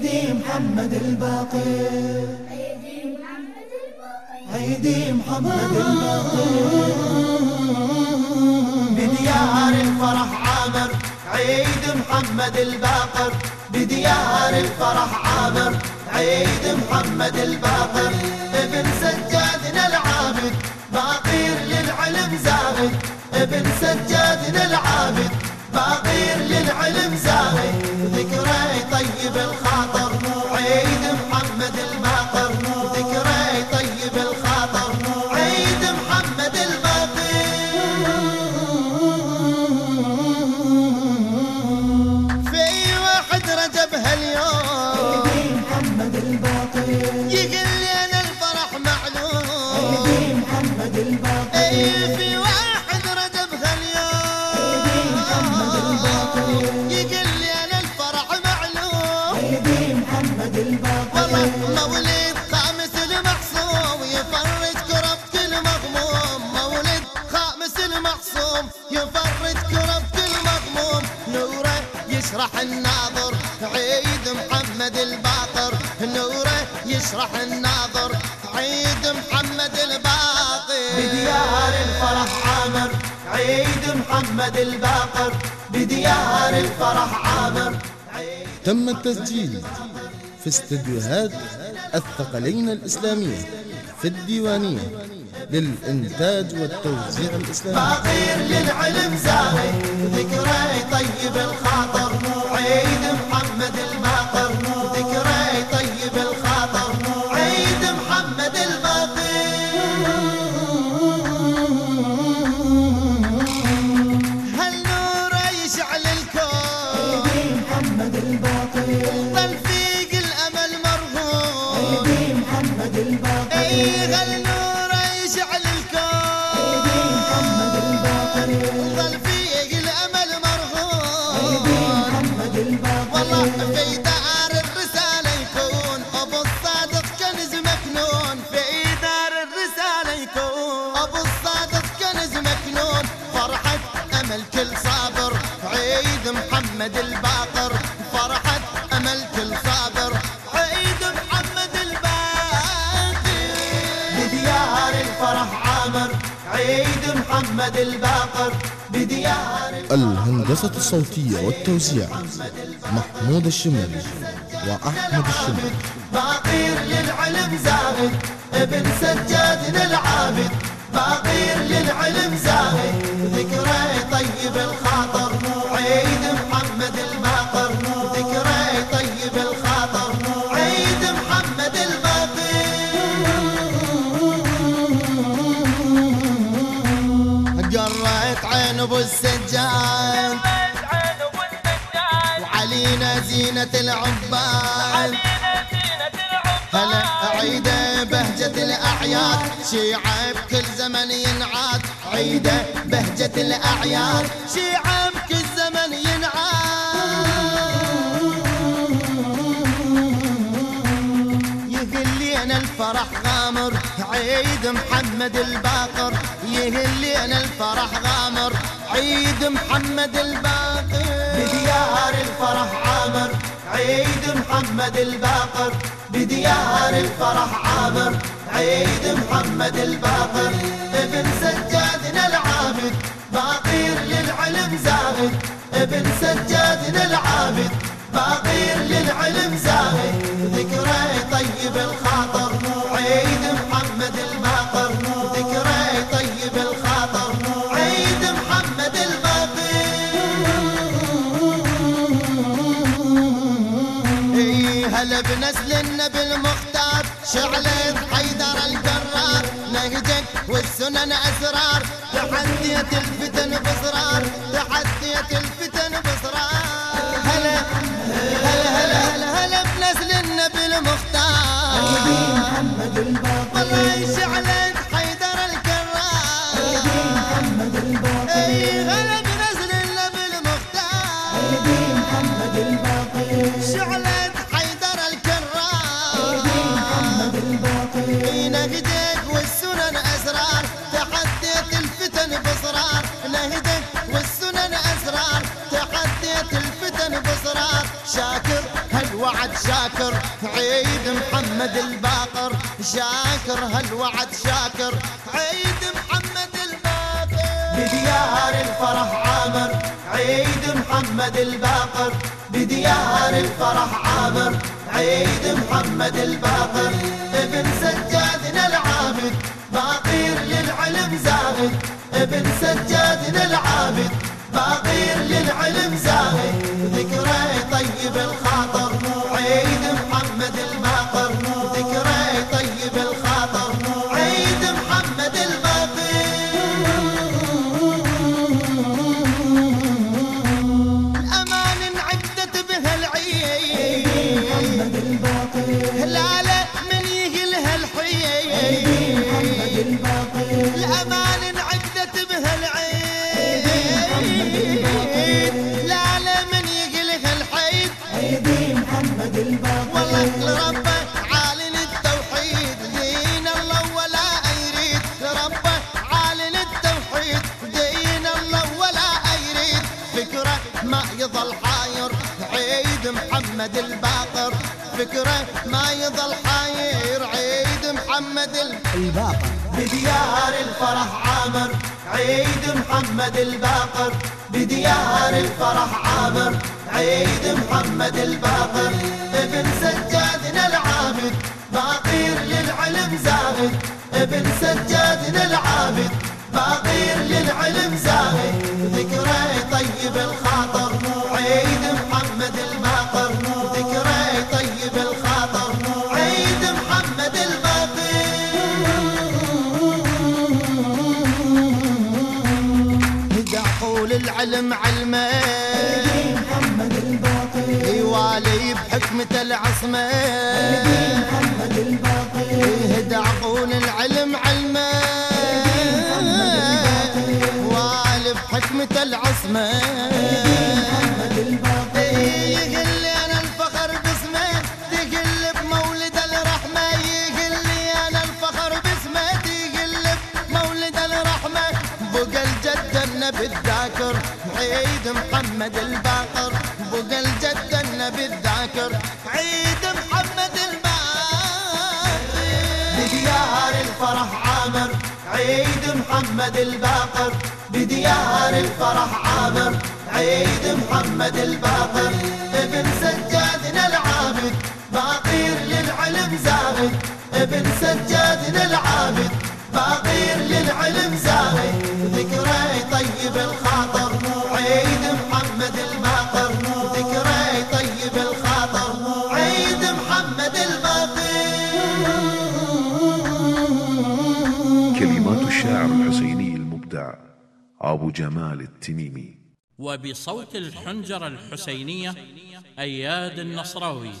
عيدي محمد الباقر عيدي محمد الباقر بديار الفرح عامر عيد محمد الباقر. بديار الفرح عامر عيد محمد الباقر. ابن سجادنا العابد باقير للعلم زاهد ابن سجادنا العابد باقير للعلم زاهد ذكرى يشرح الناظر عيد محمد الباقر. بديار الفرح عامر عيد محمد الباقر. بديار الفرح عامر تم التسجيل في استديوهات الثقلين الإسلامية في الديوانية للإنتاج والتوزيع الإسلامي. باقير للعلم زاهد ذكرى طيب الخاطر. عيد محمد عيد محمد الباقر بديار الهندسة الصوتية والتوزيع محمود الشمالي وأحمد الشمالي باقير للعلم زاهد ابن سجادنا العابد. باقير للعلم زاهد عين أبو السجاد وعلينا زينة العباد. هلا عيدة بهجة الأعياد. شيعة بكل زمن ينعاد. عيدة بهجة الأعياد. شيعة بكل زمن ينعاد. يقول لي أنا الفرح غامر. عيد محمد الباقر. لي أنا الفرح غامر. عيد محمد الباقر. بديار الفرح عامر. عيد محمد الباقر. بديار الفرح عامر. عيد محمد الباقر. ابن سجادنا العابد. باقير للعلم زاهد. ابن سجادنا العابد. باقير للعلم زاهد. ذكرى طيب الخاطر هلا بنسل النبي المختار شعلة حيدر القرار نهجك والسنن أسرار تحديت الفتن بصرار تحديت الفتن بصرار هلا هلا هلا هلا هلا بنسل النبي المختار. محمد شعلة حيدر عيدي القرار محمد أي هلا بنسل النبي المختار. عيدي محمد هالوعد شاكر عيد محمد الباقر. شاكر هالوعد شاكر. عيد محمد الباقر. بديار الفرح عامر عيد محمد الباقر. بديار الفرح عامر عيد محمد الباقر. محمد الباقر فكره ما يظل حاير عيد محمد الباقر بديار الفرح عامر. عيد محمد الباقر بديار الفرح عامر. عيد محمد الباقر ابن سجادنا العابد. باقير للعلم زاهد. ابن سجادنا العابد. باقير للعلم زاهد. العلم علمه. محمد بحكمة العصمة. محمد يهدى عقول العلم علمه. والي بحكمة العصمة. محمد أنا الفخر الرحمة. أنا الفخر الرحمة. بقى الجد النبي الذاكر عيد محمد الباقر. بقى الجد النبي الذاكر عيد محمد الباقر. بديار الفرح عامر عيد محمد الباقر. بديار الفرح عامر عيد محمد الباقر. ابن سجادنا العابد باقير للعلم زاهد ابن سجادنا العابد باقير للعلم زاهد ذكرى طيب الخاطر عيد محمد الباقر. ذكرى طيب الخاطر عيد محمد الباقر. كلمات الشاعر الحسيني المبدع أبو جمال التميمي. وبصوت الحنجرة الحسينية أياد النصراوي.